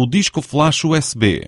o disco flash usb